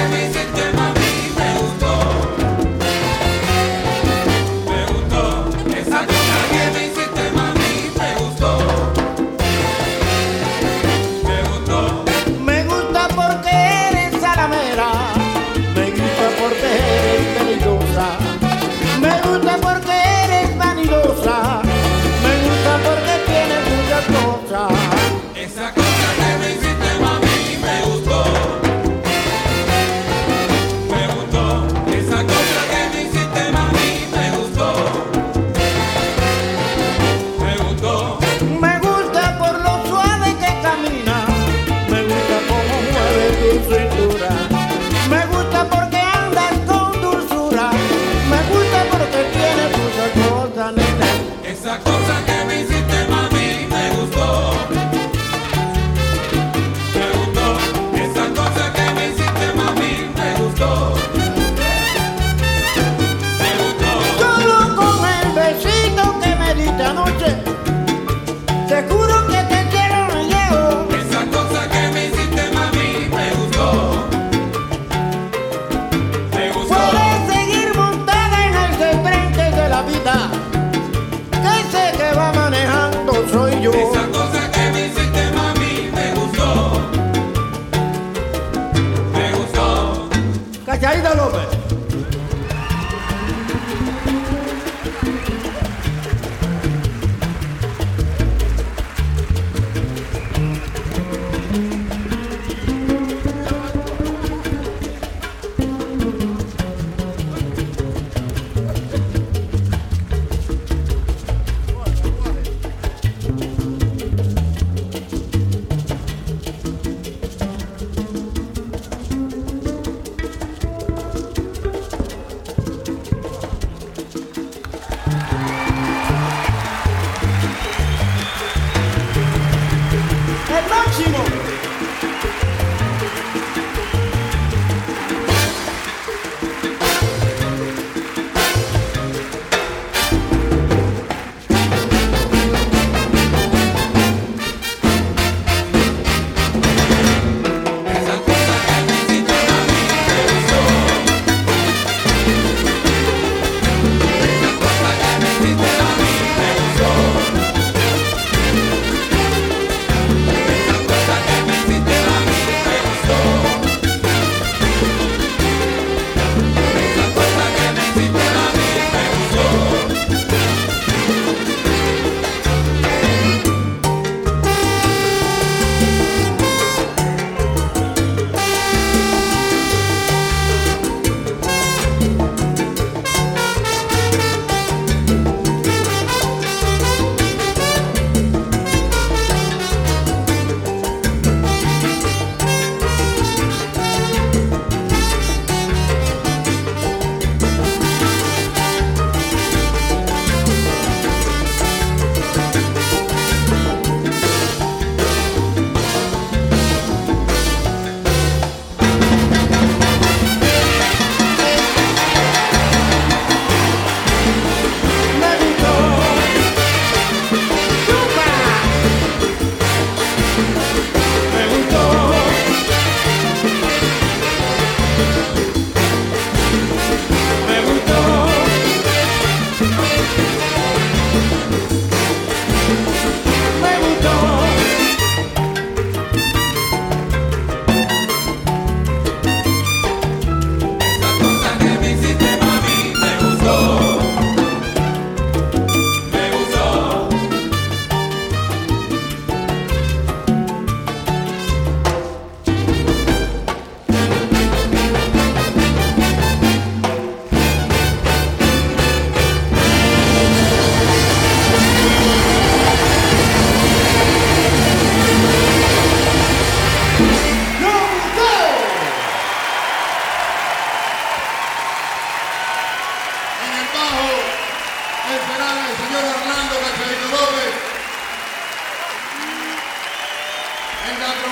Me gustó, esa cosa que me hiciste a me gustó, me gustó, me gusta porque eres salamera, me gusta porque eres peligrosa, me gusta porque eres vanidosa, me gusta porque tienes muchas cosas. esa cosa. Esa cosa que me hiciste mami me gustó. Me gustó. Puedes seguir montada en el depende de la vida Ese que va manejando Soy yo. Esa cosa que me hiciste mami me gustó. Me gustó. Callaída López.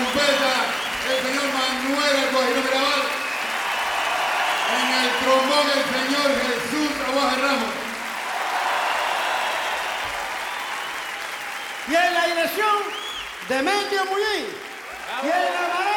trompeta, el señor Manuel Guajiro Mirabal. En el trombón, el señor Jesús Aguaje Ramos. Y en la dirección, Demetrio Mullín. Y en la